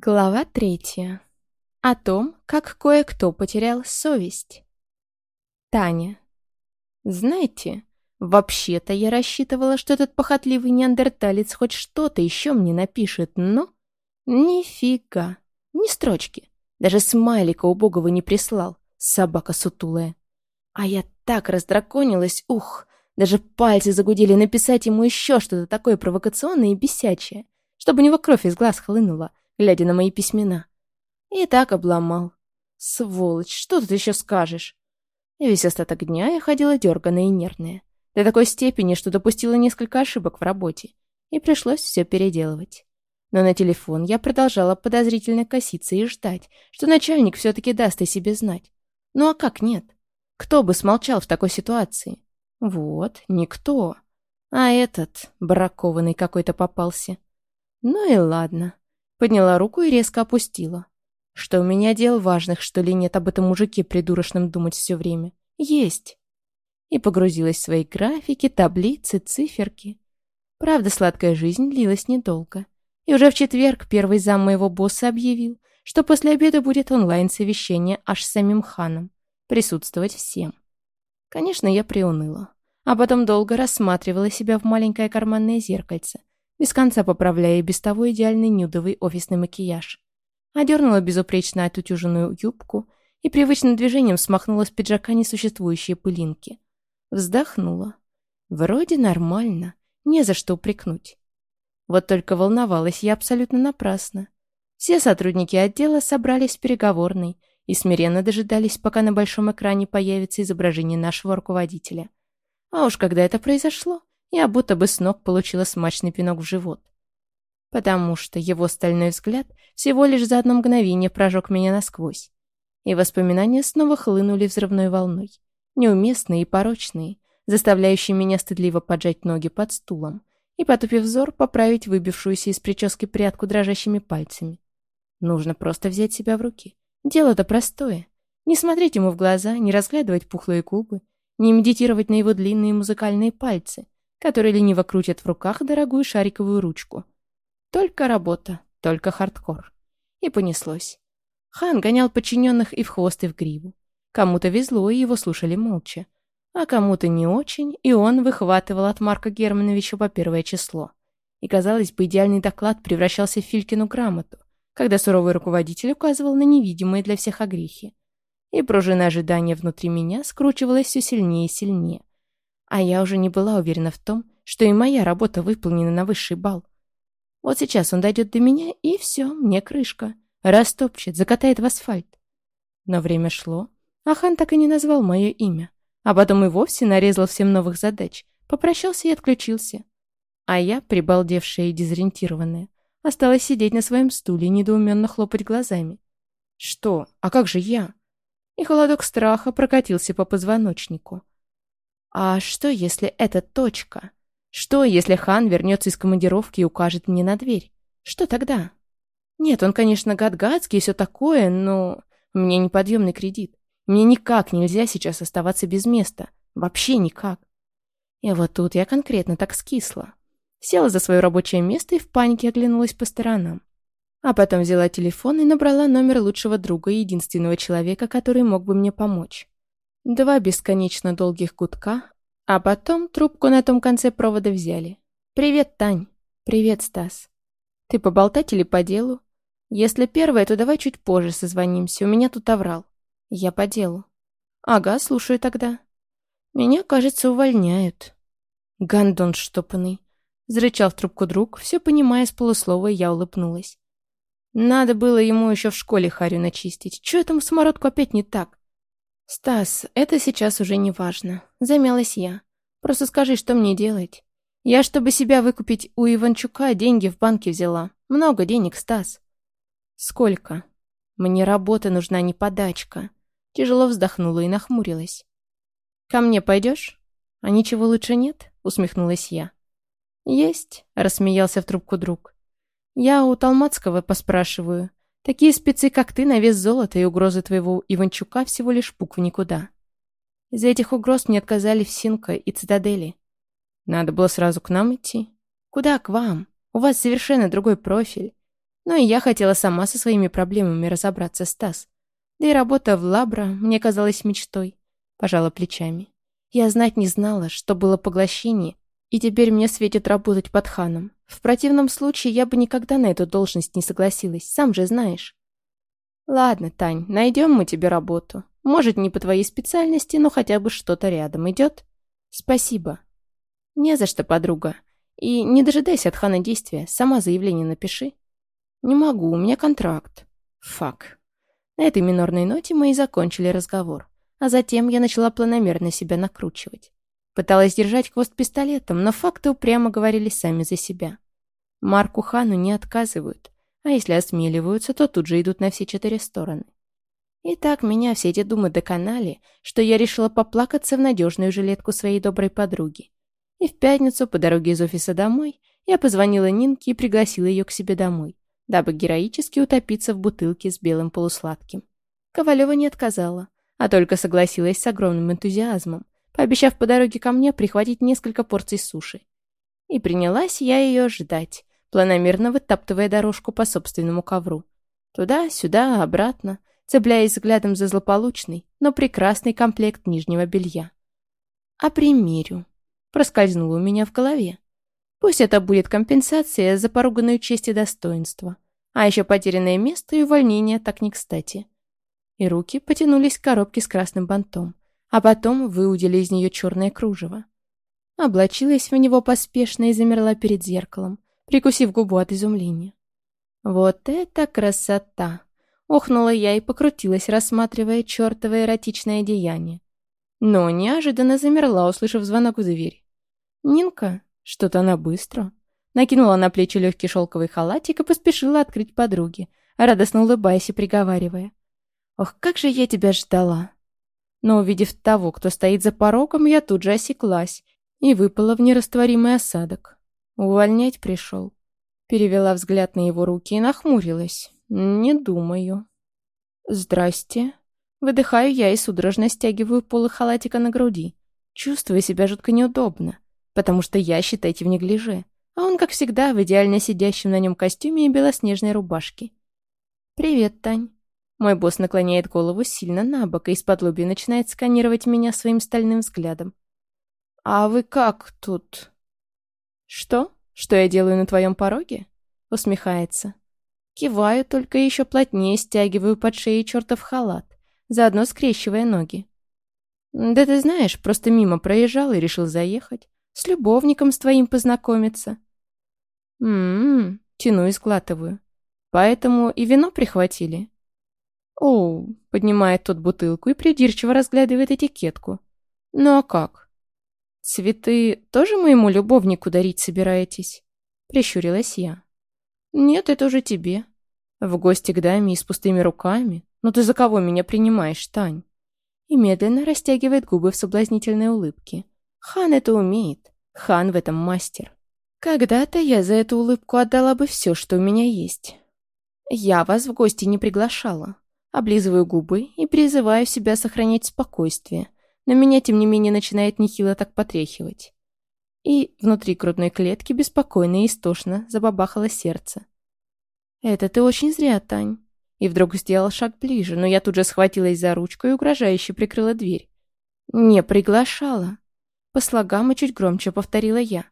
Глава третья. О том, как кое-кто потерял совесть. Таня. Знаете, вообще-то я рассчитывала, что этот похотливый неандерталец хоть что-то еще мне напишет, но... Нифига. Ни строчки. Даже смайлика убогого не прислал. Собака сутулая. А я так раздраконилась, ух, даже пальцы загудели написать ему еще что-то такое провокационное и бесячее, чтобы у него кровь из глаз хлынула глядя на мои письмена. И так обломал. Сволочь, что тут еще скажешь? И весь остаток дня я ходила дерганая и нервная. До такой степени, что допустила несколько ошибок в работе. И пришлось все переделывать. Но на телефон я продолжала подозрительно коситься и ждать, что начальник все-таки даст о себе знать. Ну а как нет? Кто бы смолчал в такой ситуации? Вот, никто. А этот, бракованный какой-то попался. Ну и ладно. Подняла руку и резко опустила. Что у меня дел важных, что ли, нет об этом мужике придурочном думать все время? Есть. И погрузилась в свои графики, таблицы, циферки. Правда, сладкая жизнь длилась недолго. И уже в четверг первый зам моего босса объявил, что после обеда будет онлайн-совещание аж с самим ханом. Присутствовать всем. Конечно, я приуныла. А потом долго рассматривала себя в маленькое карманное зеркальце, без конца поправляя без того идеальный нюдовый офисный макияж. Одернула безупречно отутюженную юбку и привычным движением смахнула с пиджака несуществующие пылинки. Вздохнула. Вроде нормально, не за что упрекнуть. Вот только волновалась я абсолютно напрасно. Все сотрудники отдела собрались в переговорной и смиренно дожидались, пока на большом экране появится изображение нашего руководителя. А уж когда это произошло, я будто бы с ног получила смачный пинок в живот. Потому что его стальной взгляд всего лишь за одно мгновение прожег меня насквозь. И воспоминания снова хлынули взрывной волной. Неуместные и порочные, заставляющие меня стыдливо поджать ноги под стулом и, потупив взор, поправить выбившуюся из прически прядку дрожащими пальцами. Нужно просто взять себя в руки. Дело-то простое. Не смотреть ему в глаза, не разглядывать пухлые губы, не медитировать на его длинные музыкальные пальцы — которые лениво крутят в руках дорогую шариковую ручку. Только работа, только хардкор. И понеслось. Хан гонял подчиненных и в хвост, и в гриву. Кому-то везло, и его слушали молча. А кому-то не очень, и он выхватывал от Марка Германовича по первое число. И, казалось бы, идеальный доклад превращался в Филькину грамоту, когда суровый руководитель указывал на невидимые для всех огрехи. И пружина ожидания внутри меня скручивалась все сильнее и сильнее. А я уже не была уверена в том, что и моя работа выполнена на высший балл. Вот сейчас он дойдет до меня, и все, мне крышка. Растопчет, закатает в асфальт. Но время шло, а хан так и не назвал мое имя. А потом и вовсе нарезал всем новых задач, попрощался и отключился. А я, прибалдевшая и дезориентированная, осталась сидеть на своем стуле и недоуменно хлопать глазами. Что? А как же я? И холодок страха прокатился по позвоночнику. А что, если это точка? Что, если хан вернется из командировки и укажет мне на дверь? Что тогда? Нет, он, конечно, гад-гадский и все такое, но... У меня неподъемный кредит. Мне никак нельзя сейчас оставаться без места. Вообще никак. И вот тут я конкретно так скисла. Села за свое рабочее место и в панике оглянулась по сторонам. А потом взяла телефон и набрала номер лучшего друга и единственного человека, который мог бы мне помочь. Два бесконечно долгих гудка, а потом трубку на том конце провода взяли. «Привет, Тань». «Привет, Стас». «Ты поболтать или по делу?» «Если первое, то давай чуть позже созвонимся, у меня тут оврал». «Я по делу». «Ага, слушаю тогда». «Меня, кажется, увольняют». «Гандон штопанный». Зарычал в трубку друг, все понимая с полуслова, я улыбнулась. Надо было ему еще в школе харю начистить. Чего этому самородку опять не так? «Стас, это сейчас уже не важно. Замялась я. Просто скажи, что мне делать. Я, чтобы себя выкупить у Иванчука, деньги в банке взяла. Много денег, Стас». «Сколько?» «Мне работа нужна, не подачка». Тяжело вздохнула и нахмурилась. «Ко мне пойдешь?» «А ничего лучше нет?» — усмехнулась я. «Есть», — рассмеялся в трубку друг. «Я у Талмацкого поспрашиваю. Такие спецы, как ты, на вес золота и угрозы твоего Иванчука всего лишь буквы никуда. Из-за этих угроз мне отказали в Синко и Цитадели. Надо было сразу к нам идти. Куда к вам? У вас совершенно другой профиль. Но и я хотела сама со своими проблемами разобраться, Стас. Да и работа в Лабра мне казалась мечтой. Пожала плечами. Я знать не знала, что было поглощение, и теперь мне светит работать под ханом. В противном случае я бы никогда на эту должность не согласилась, сам же знаешь. Ладно, Тань, найдем мы тебе работу. Может, не по твоей специальности, но хотя бы что-то рядом идет? Спасибо. Не за что, подруга. И не дожидайся от хана действия, сама заявление напиши. Не могу, у меня контракт. Фак. На этой минорной ноте мы и закончили разговор. А затем я начала планомерно себя накручивать. Пыталась держать хвост пистолетом, но факты упрямо говорили сами за себя. Марку Хану не отказывают, а если осмеливаются, то тут же идут на все четыре стороны. И так меня все эти думы доконали, что я решила поплакаться в надежную жилетку своей доброй подруги. И в пятницу, по дороге из офиса домой, я позвонила Нинке и пригласила ее к себе домой, дабы героически утопиться в бутылке с белым полусладким. Ковалева не отказала, а только согласилась с огромным энтузиазмом, пообещав по дороге ко мне прихватить несколько порций суши. И принялась я ее ждать, планомерно вытаптывая дорожку по собственному ковру. Туда, сюда, обратно, цепляясь взглядом за злополучный, но прекрасный комплект нижнего белья. «А примерю», — проскользнуло у меня в голове. «Пусть это будет компенсация за поруганную честь и достоинство, а еще потерянное место и увольнение так не кстати». И руки потянулись к коробке с красным бантом, а потом выудили из нее черное кружево. Облачилась в него поспешно и замерла перед зеркалом, прикусив губу от изумления. «Вот это красота!» Охнула я и покрутилась, рассматривая чертово эротичное деяние. Но неожиданно замерла, услышав звонок в дверь. «Нинка?» Что-то она быстро. Накинула на плечи легкий шелковый халатик и поспешила открыть подруге, радостно улыбаясь и приговаривая. «Ох, как же я тебя ждала!» Но увидев того, кто стоит за порогом, я тут же осеклась и выпала в нерастворимый осадок. Увольнять пришел. Перевела взгляд на его руки и нахмурилась. Не думаю. Здрасте. Выдыхаю я и судорожно стягиваю полы халатика на груди. Чувствую себя жутко неудобно, потому что я, считайте, в неглиже, а он, как всегда, в идеально сидящем на нем костюме и белоснежной рубашке. «Привет, Тань». Мой босс наклоняет голову сильно на бок и из-под лоби начинает сканировать меня своим стальным взглядом. «А вы как тут?» «Что? Что я делаю на твоем пороге?» Усмехается. Киваю, только еще плотнее стягиваю под шеей чертов халат, заодно скрещивая ноги. «Да ты знаешь, просто мимо проезжал и решил заехать. С любовником с твоим познакомиться». «М-м-м», тяну и сглатываю. «Поэтому и вино прихватили?» «Оу», — поднимает тот бутылку и придирчиво разглядывает этикетку. «Ну а как?» «Цветы тоже моему любовнику дарить собираетесь?» Прищурилась я. «Нет, это уже тебе. В гости к даме и с пустыми руками? Ну ты за кого меня принимаешь, Тань?» И медленно растягивает губы в соблазнительной улыбке. Хан это умеет. Хан в этом мастер. Когда-то я за эту улыбку отдала бы все, что у меня есть. Я вас в гости не приглашала. Облизываю губы и призываю себя сохранять спокойствие, но меня, тем не менее, начинает нехило так потряхивать. И внутри грудной клетки беспокойно и истошно забабахало сердце. «Это ты очень зря, Тань». И вдруг сделал шаг ближе, но я тут же схватилась за ручку и угрожающе прикрыла дверь. «Не приглашала». По слогам и чуть громче повторила я.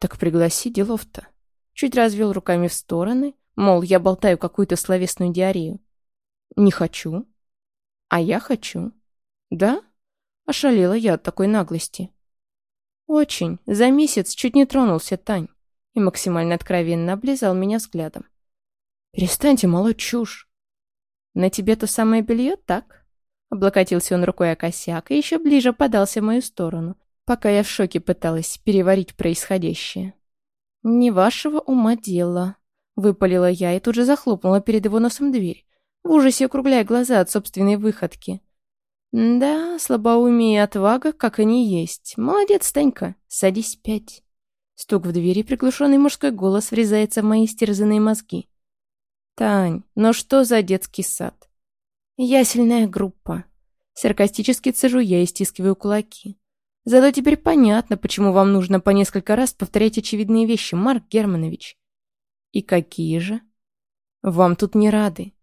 «Так пригласи делов-то». Чуть развел руками в стороны, мол, я болтаю какую-то словесную диарею. «Не хочу». «А я хочу». «Да?» Ошалела я от такой наглости. Очень. За месяц чуть не тронулся Тань. И максимально откровенно облизал меня взглядом. Перестаньте молоть чушь. На тебе то самое белье, так? Облокотился он рукой о косяк и еще ближе подался в мою сторону, пока я в шоке пыталась переварить происходящее. «Не вашего ума дело», — выпалила я и тут же захлопнула перед его носом дверь, в ужасе округляя глаза от собственной выходки. «Да, слабоумие и отвага, как они есть. Молодец, Танька, садись пять». Стук в двери, приглушенный мужской голос врезается в мои стерзанные мозги. «Тань, ну что за детский сад?» «Ясельная группа». Саркастически цежу я и стискиваю кулаки. Зато теперь понятно, почему вам нужно по несколько раз повторять очевидные вещи, Марк Германович. И какие же? Вам тут не рады».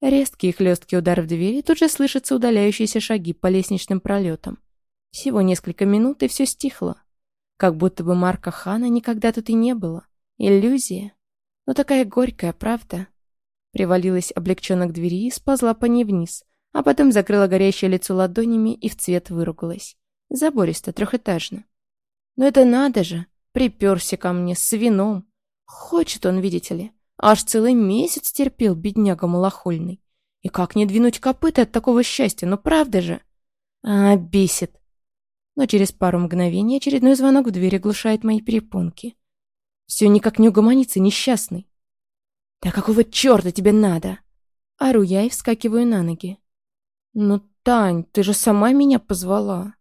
Резкий и хлесткий удар в дверь, и тут же слышатся удаляющиеся шаги по лестничным пролетам. Всего несколько минут, и все стихло. Как будто бы Марка Хана никогда тут и не было. Иллюзия. Но такая горькая, правда? Привалилась облегченно к двери и сползла по ней вниз, а потом закрыла горящее лицо ладонями и в цвет выругалась. Забористо, трехэтажно. Но это надо же! Приперся ко мне с вином. Хочет он, видите ли. Аж целый месяц терпел, бедняга малохольный. И как не двинуть копыта от такого счастья, ну правда же? А, бесит. Но через пару мгновений очередной звонок в дверь глушает мои перепонки. Все никак не угомонится, несчастный. «Да какого черта тебе надо?» Ору я и вскакиваю на ноги. «Ну, Тань, ты же сама меня позвала!»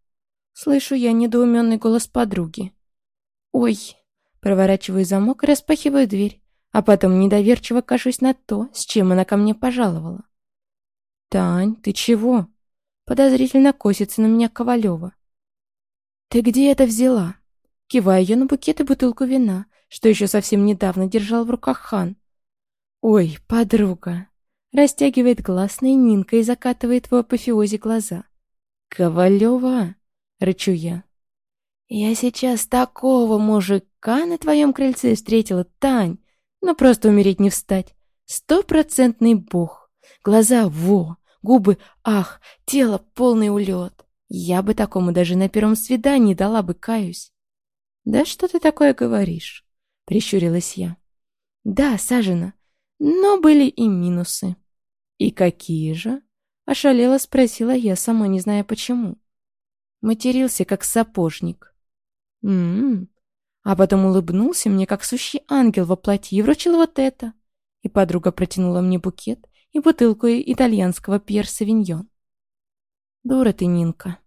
Слышу я недоуменный голос подруги. «Ой!» Проворачиваю замок и распахиваю дверь, а потом недоверчиво кашусь на то, с чем она ко мне пожаловала. «Тань, ты чего?» Подозрительно косится на меня Ковалева. «Ты где это взяла?» Киваю ее на букет и бутылку вина, что еще совсем недавно держал в руках хан. «Ой, подруга!» Растягивает гласные Нинка и закатывает в апофеозе глаза. «Ковалева!» — рычу я. «Я сейчас такого мужика на твоем крыльце встретила, Тань! Ну просто умереть не встать. Стопроцентный бог. Глаза — во, губы — ах, тело — полный улет. Я бы такому даже на первом свидании дала бы, каюсь». «Да что ты такое говоришь?» — прищурилась я. «Да, Сажена, но были и минусы. «И какие же?» — ошалела спросила я, сама не зная почему. Матерился, как сапожник. «М-м-м». А потом улыбнулся мне, как сущий ангел во платье, и вручил вот это. И подруга протянула мне букет и бутылку итальянского пьер-савиньон. «Дура ты, Нинка!»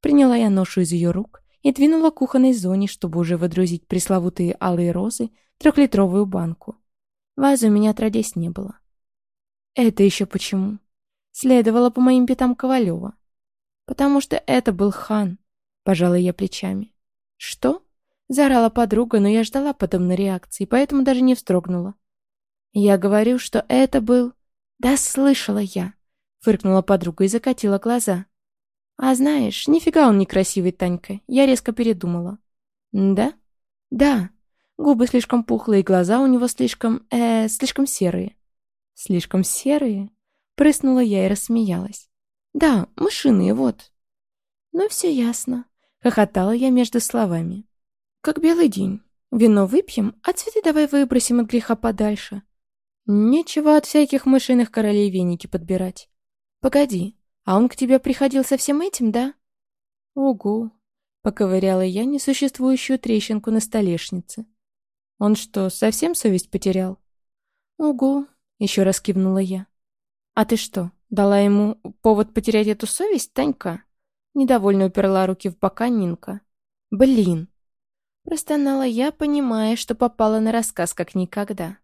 Приняла я ношу из ее рук и двинула к кухонной зоне, чтобы уже выдрузить пресловутые алые розы в трехлитровую банку. Вазы у меня отродясь не было. Это еще почему? Следовало по моим пятам Ковалева. Потому что это был хан, пожала я плечами. Что? Заорала подруга, но я ждала подобной реакции, поэтому даже не вздрогнула. Я говорю, что это был... Да слышала я, фыркнула подруга и закатила глаза. А знаешь, нифига он не красивый, Танька, я резко передумала. Да? Да, Губы слишком пухлые, глаза у него слишком... э слишком серые. Слишком серые? Прыснула я и рассмеялась. Да, мышиные, вот. Ну, все ясно. Хохотала я между словами. Как белый день. Вино выпьем, а цветы давай выбросим от греха подальше. Нечего от всяких мышиных королей веники подбирать. Погоди, а он к тебе приходил со всем этим, да? Угу. Поковыряла я несуществующую трещинку на столешнице. Он что, совсем совесть потерял? Ого, еще раз кивнула я. А ты что, дала ему повод потерять эту совесть, Танька? Недовольно уперла руки в бока Нинка. Блин. Простонала я, понимая, что попала на рассказ как никогда.